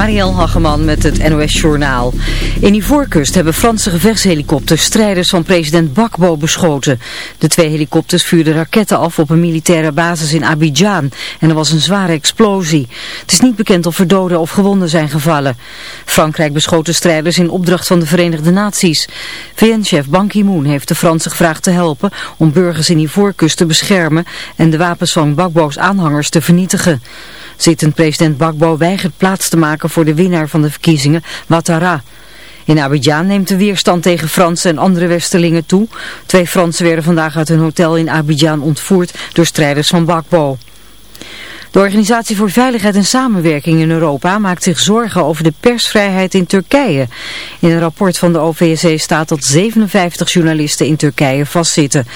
Marielle Hageman met het NOS Journaal. In Ivoorkust hebben Franse gevechtshelikopters strijders van president Bakbo beschoten. De twee helikopters vuurden raketten af op een militaire basis in Abidjan en er was een zware explosie. Het is niet bekend of er doden of gewonden zijn gevallen. Frankrijk beschoot de strijders in opdracht van de Verenigde Naties. VN-chef Ban Ki-moon heeft de Fransen gevraagd te helpen om burgers in Ivoorkust te beschermen en de wapens van Bakbo's aanhangers te vernietigen. Zittend president Bakbo weigert plaats te maken voor de winnaar van de verkiezingen, Ouattara. In Abidjan neemt de weerstand tegen Fransen en andere Westerlingen toe. Twee Fransen werden vandaag uit hun hotel in Abidjan ontvoerd door strijders van Bakbo. De Organisatie voor Veiligheid en Samenwerking in Europa maakt zich zorgen over de persvrijheid in Turkije. In een rapport van de OVSE staat dat 57 journalisten in Turkije vastzitten.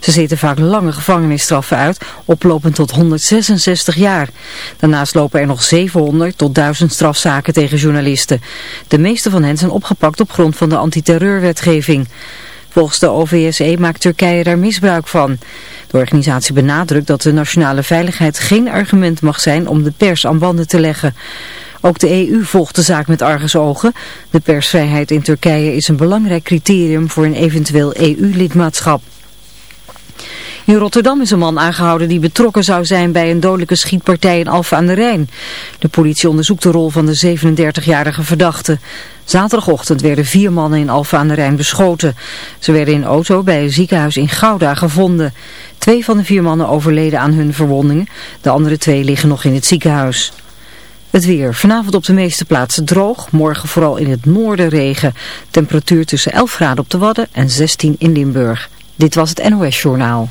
Ze zitten vaak lange gevangenisstraffen uit, oplopend tot 166 jaar. Daarnaast lopen er nog 700 tot 1000 strafzaken tegen journalisten. De meeste van hen zijn opgepakt op grond van de antiterreurwetgeving. Volgens de OVSE maakt Turkije daar misbruik van. De organisatie benadrukt dat de nationale veiligheid geen argument mag zijn om de pers aan banden te leggen. Ook de EU volgt de zaak met argusogen. De persvrijheid in Turkije is een belangrijk criterium voor een eventueel EU-lidmaatschap. In Rotterdam is een man aangehouden die betrokken zou zijn bij een dodelijke schietpartij in Alphen aan de Rijn. De politie onderzoekt de rol van de 37-jarige verdachte. Zaterdagochtend werden vier mannen in Alphen aan de Rijn beschoten. Ze werden in auto bij een ziekenhuis in Gouda gevonden. Twee van de vier mannen overleden aan hun verwondingen. De andere twee liggen nog in het ziekenhuis. Het weer. Vanavond op de meeste plaatsen droog. Morgen vooral in het noorden regen. Temperatuur tussen 11 graden op de Wadden en 16 in Limburg. Dit was het NOS Journaal.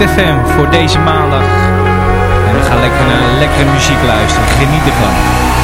Voor deze maandag. En we gaan lekker naar lekkere muziek luisteren. Geniet ervan.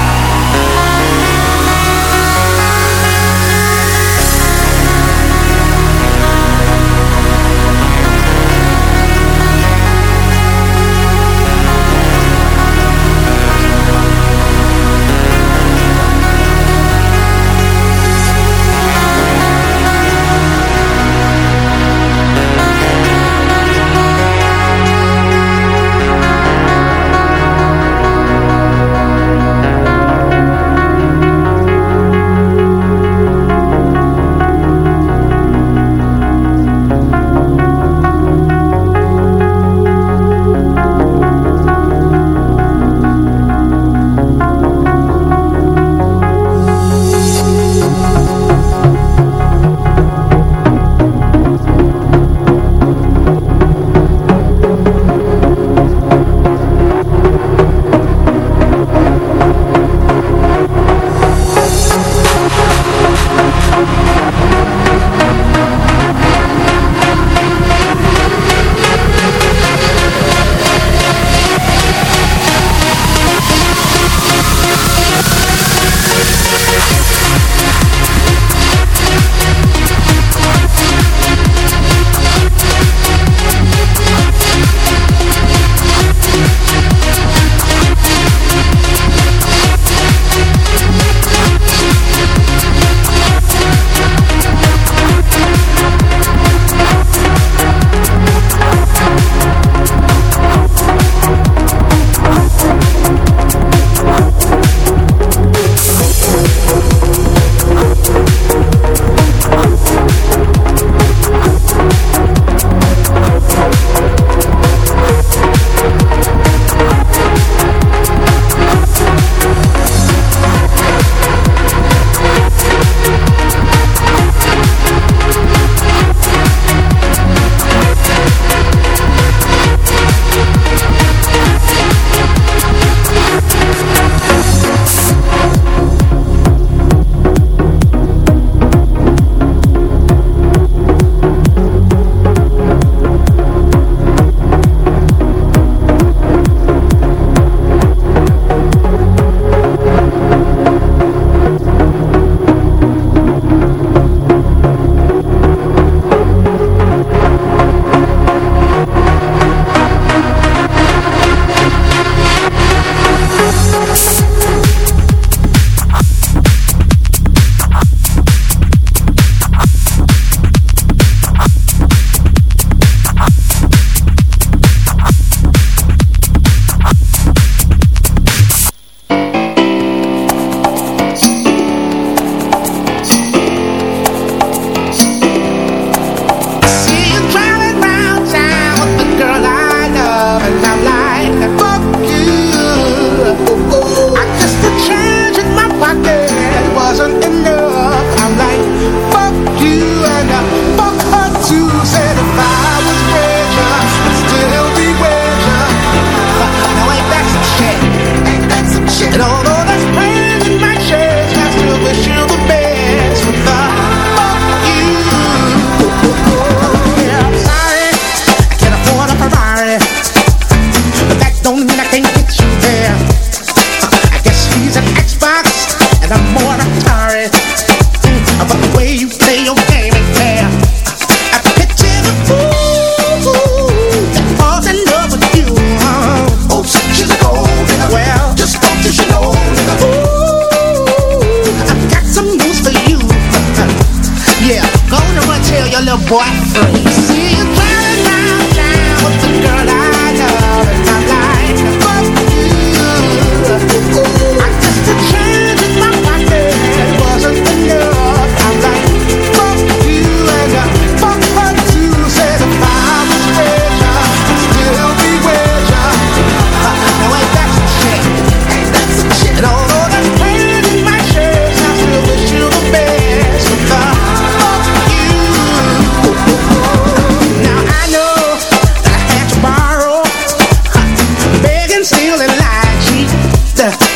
I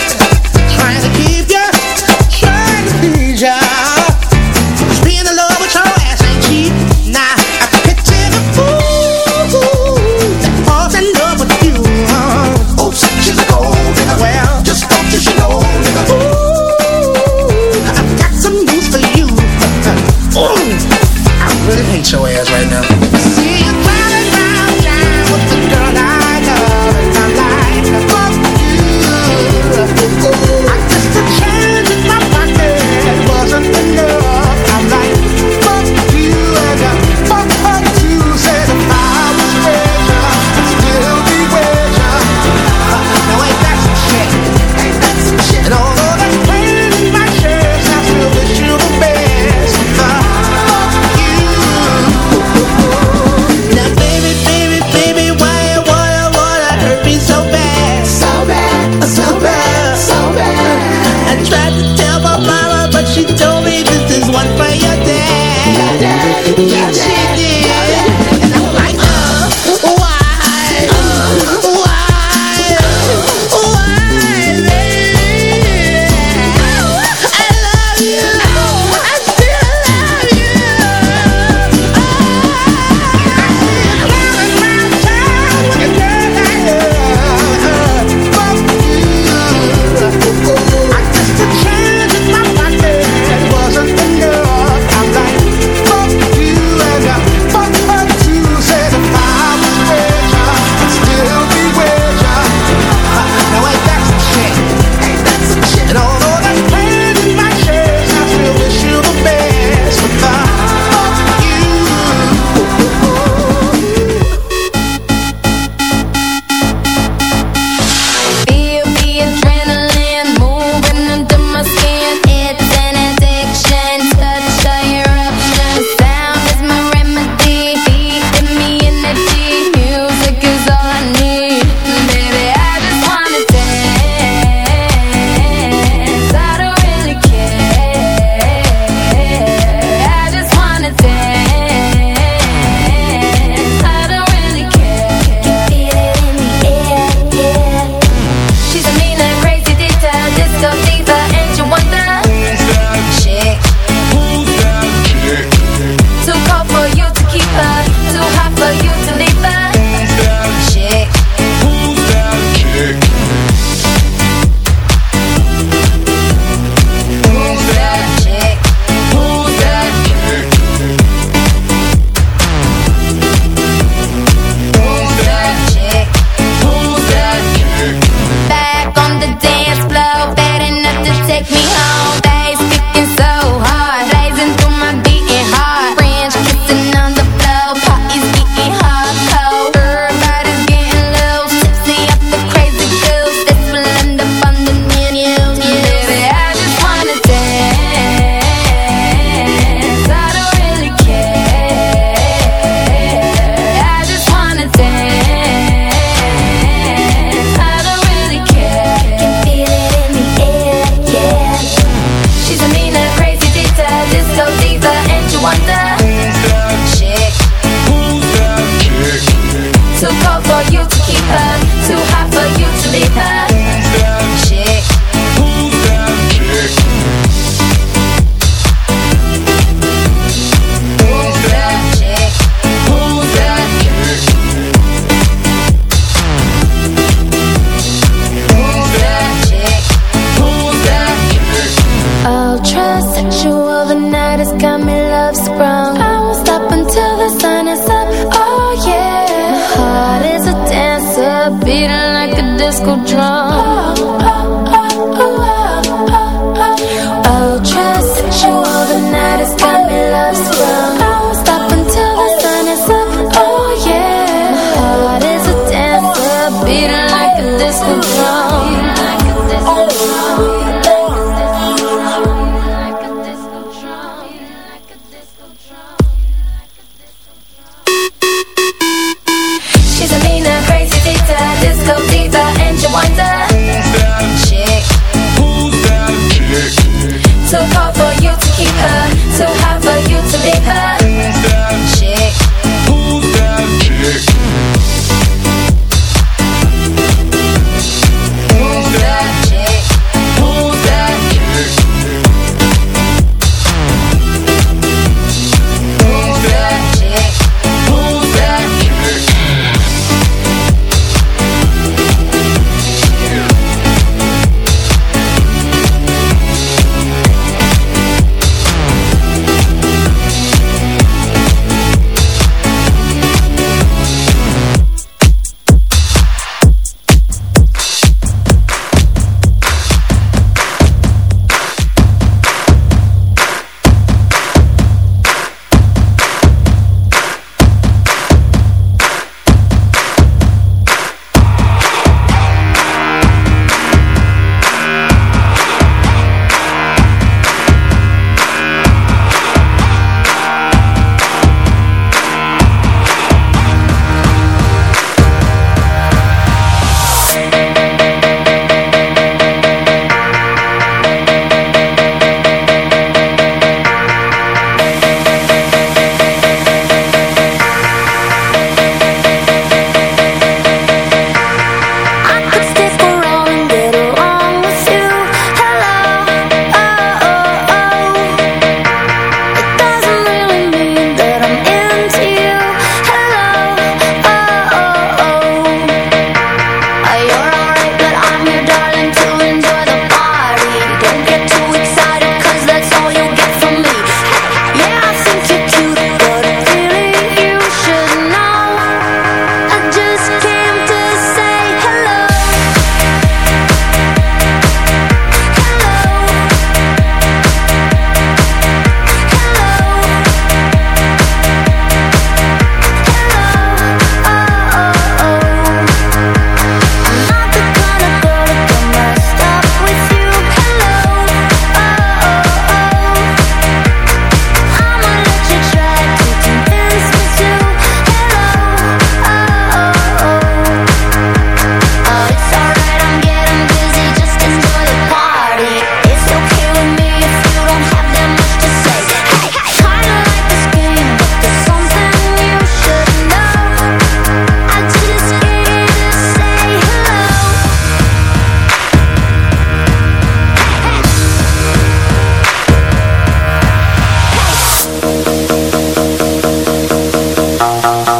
to enjoy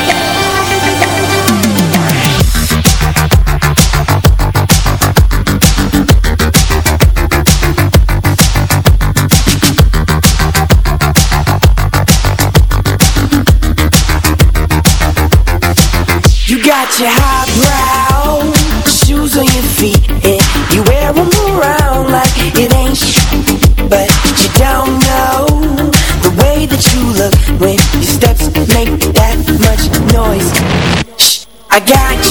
I got you.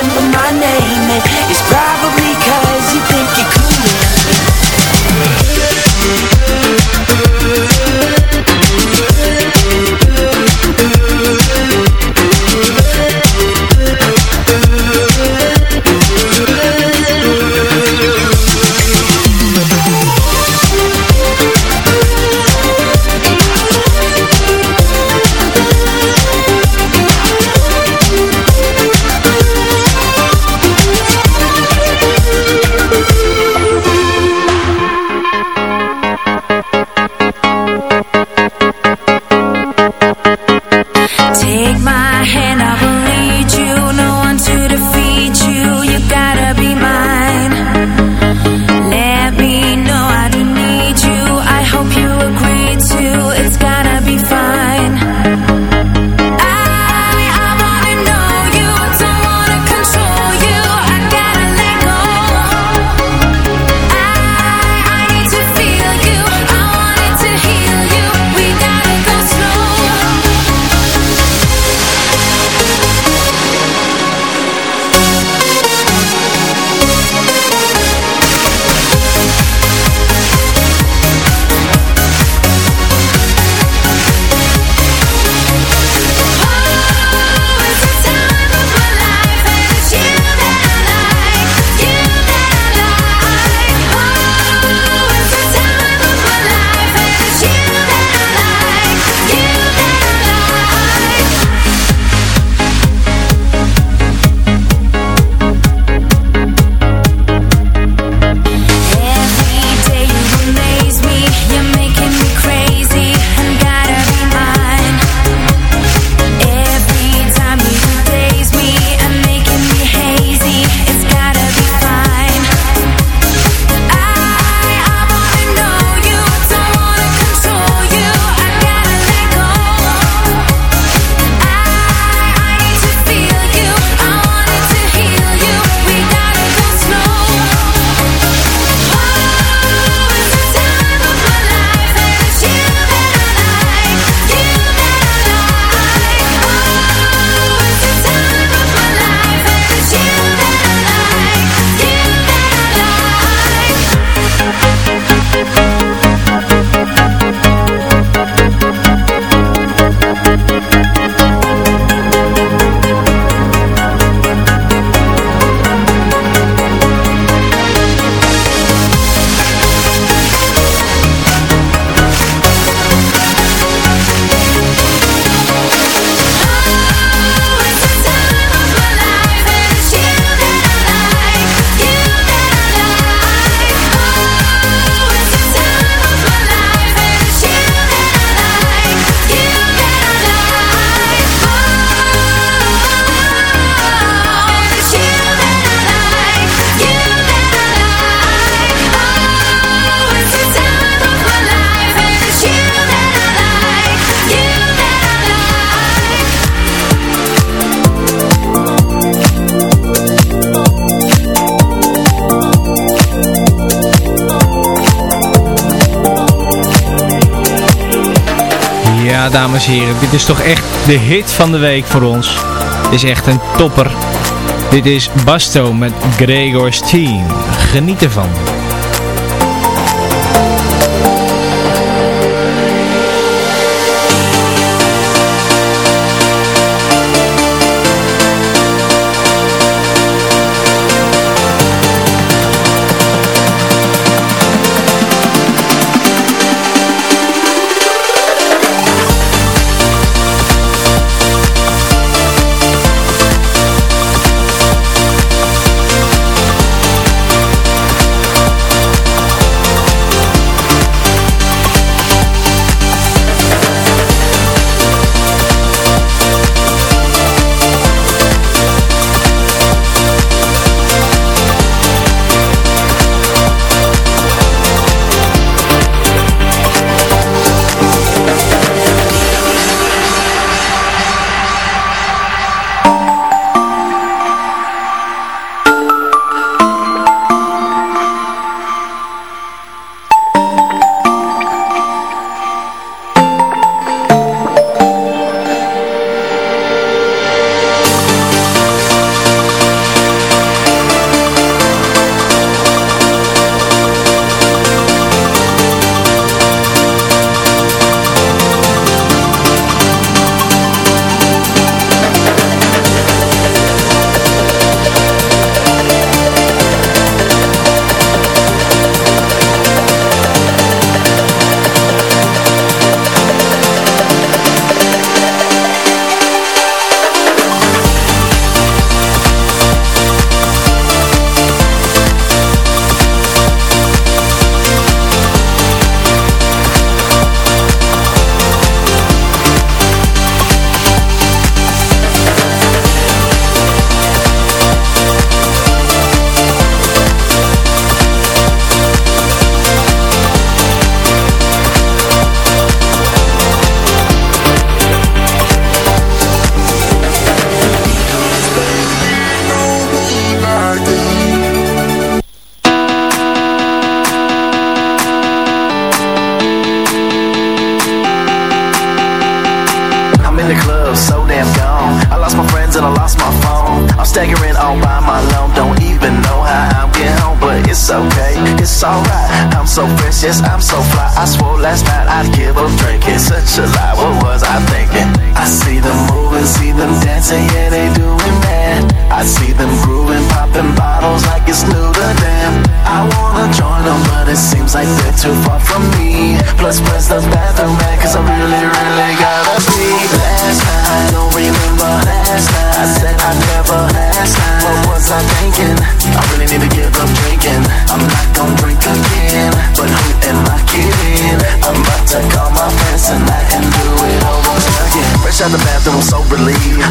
dit is toch echt de hit van de week voor ons. Is echt een topper. Dit is Basto met Gregor's Team. Geniet ervan.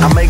I make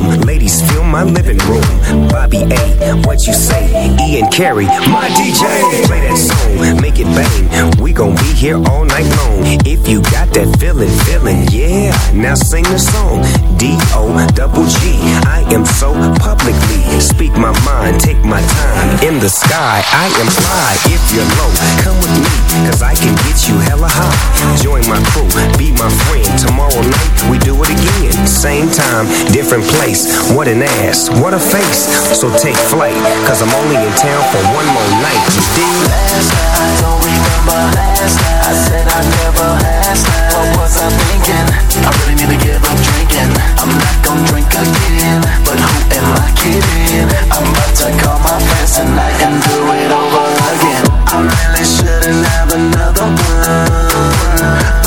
My living room. Bobby A, what you say? Ian Carey, my DJ. Play that song, make it bang. We gon' be here all night long. If you got that feeling, feeling, yeah. Now sing the song. D O double G. I am so publicly. Speak my mind, take my time. In the sky, I am fly. If you're low, come with me, cause I can get you hella high. Join my crew, be my friend. Tomorrow night, we do it again. Same time, different place. What an ass, what a face. So take flight, cause I'm only in town for one more night. You dig? Last night, I don't remember last night. I said I never asked that. What was I thinking? I really need to give up drinking. I'm not gonna drink again, but who am I kidding? I'm about to call my friends tonight and do it over again. I really shouldn't have another one,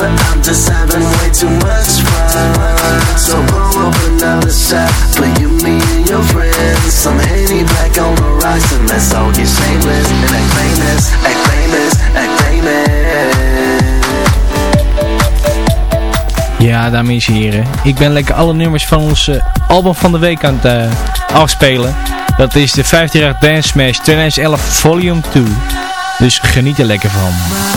but I'm just having way too much fun. So pour up another shot for you, me, and your friends. Some Henny back on the rocks and let's all get shameless and act famous, act famous, act famous. Ja, dames en heren. Ik ben lekker alle nummers van ons eh, album van de week aan het eh, afspelen. Dat is de 50 jaar Dance Smash 2011 Volume 2. Dus geniet er lekker van.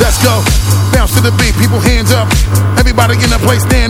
Let's go. Bounce to the beat, people hands up. Everybody in the place stand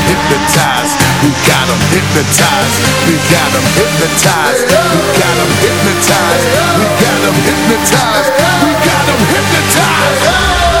hypnotized. We got 'em hypnotized. We got 'em hypnotized. We got 'em hypnotized. We got 'em hypnotized. We got 'em hypnotized.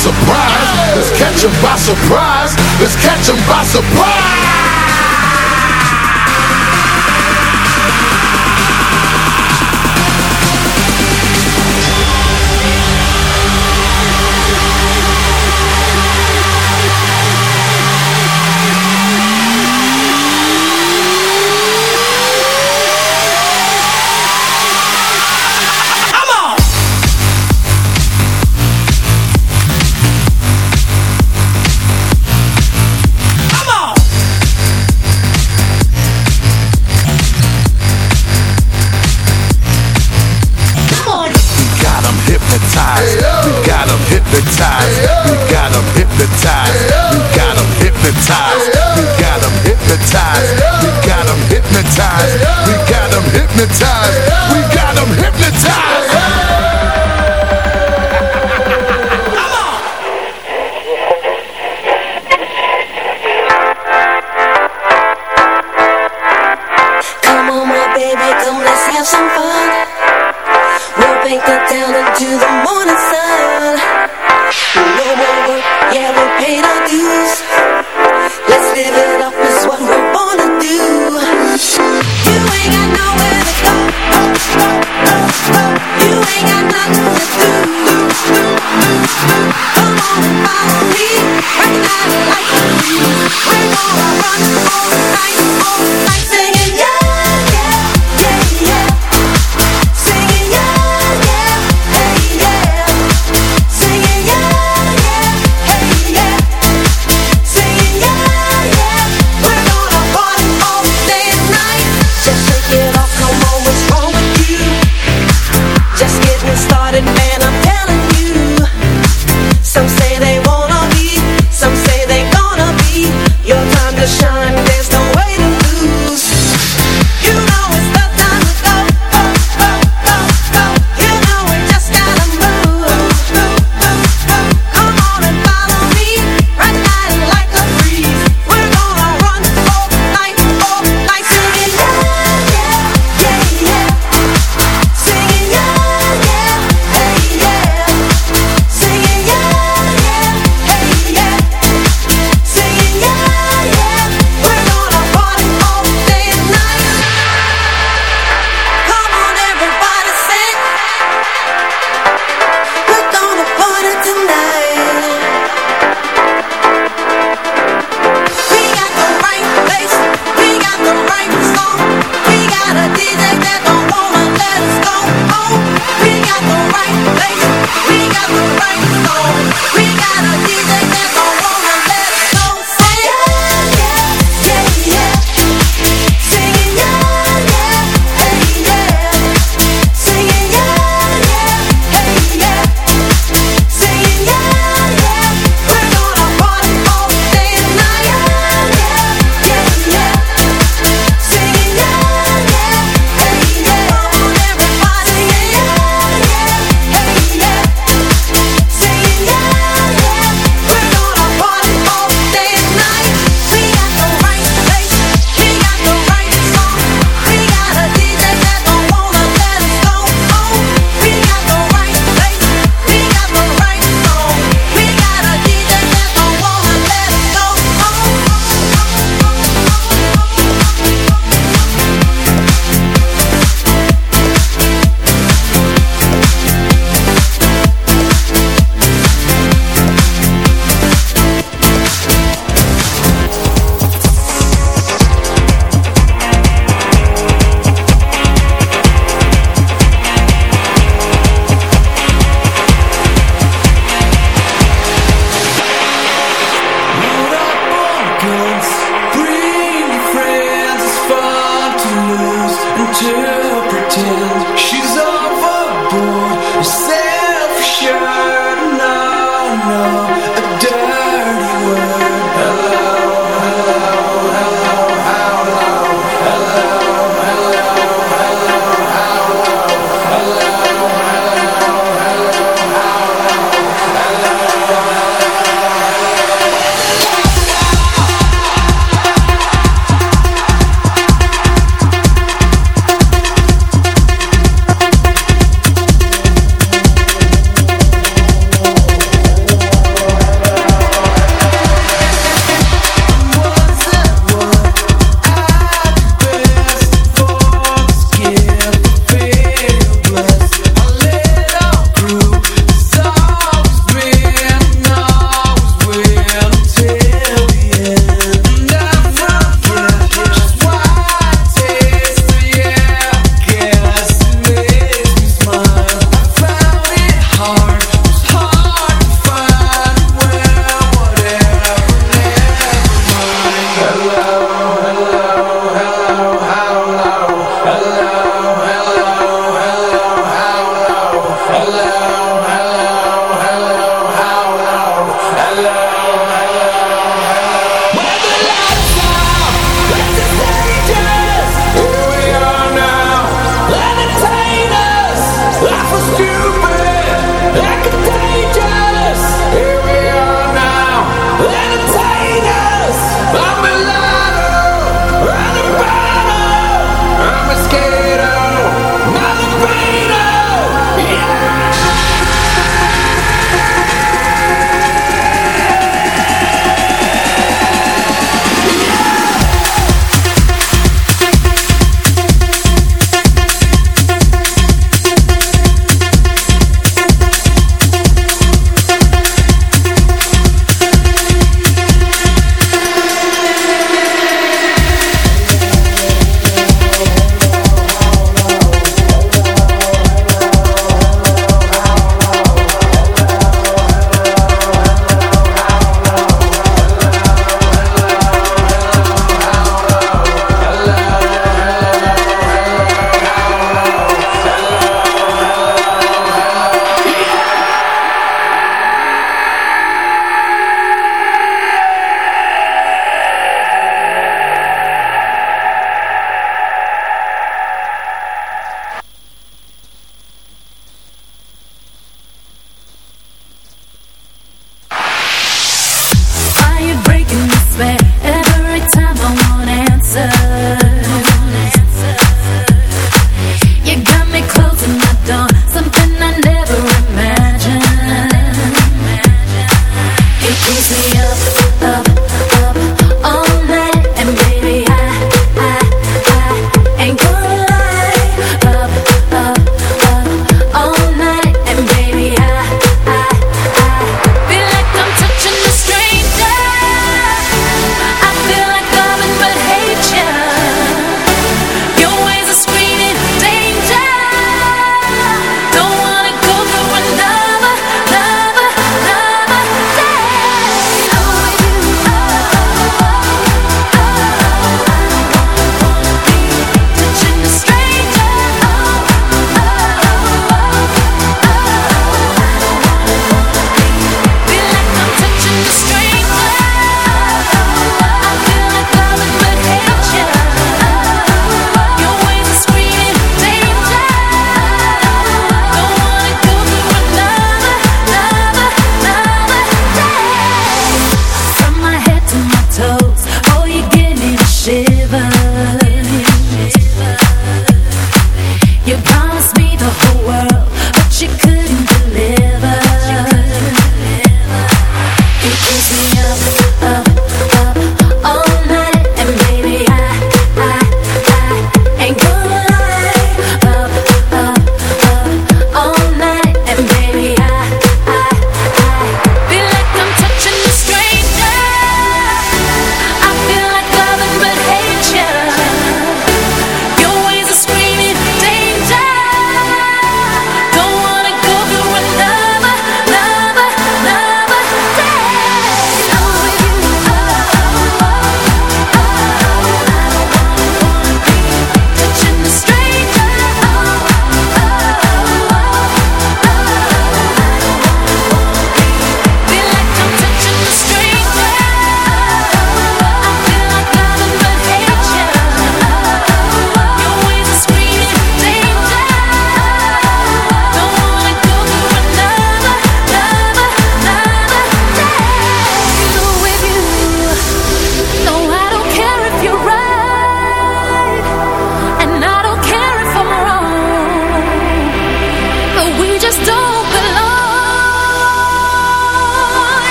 Surprise. Let's catch 'em by surprise. Let's catch 'em by surprise. break it down the morning sun. Work, yeah, we paid our dues. Let's live it up, it's what we're born to do. You ain't got nowhere to go, go, go, go, go. You ain't got nothing to do, do, do, do, do. Come on and follow me, like the breeze. We're gonna run all night, all night.